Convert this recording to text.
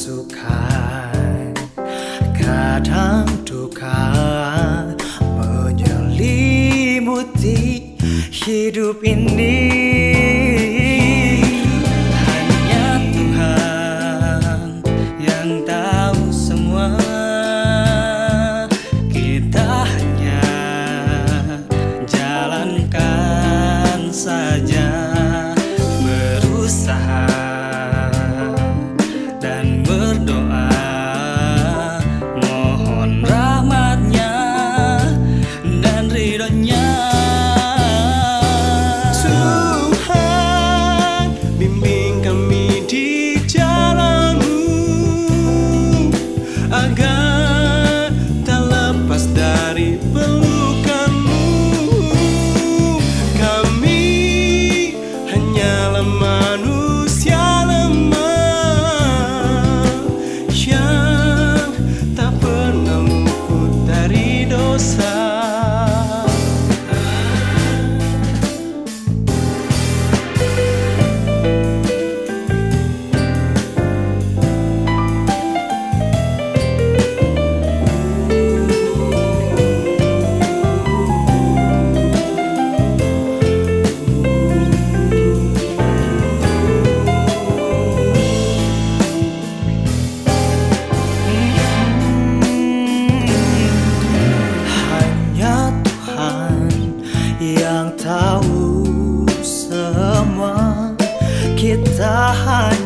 สุขาขาทั้งทุกขา menyelimuti hidup ini Maria bahan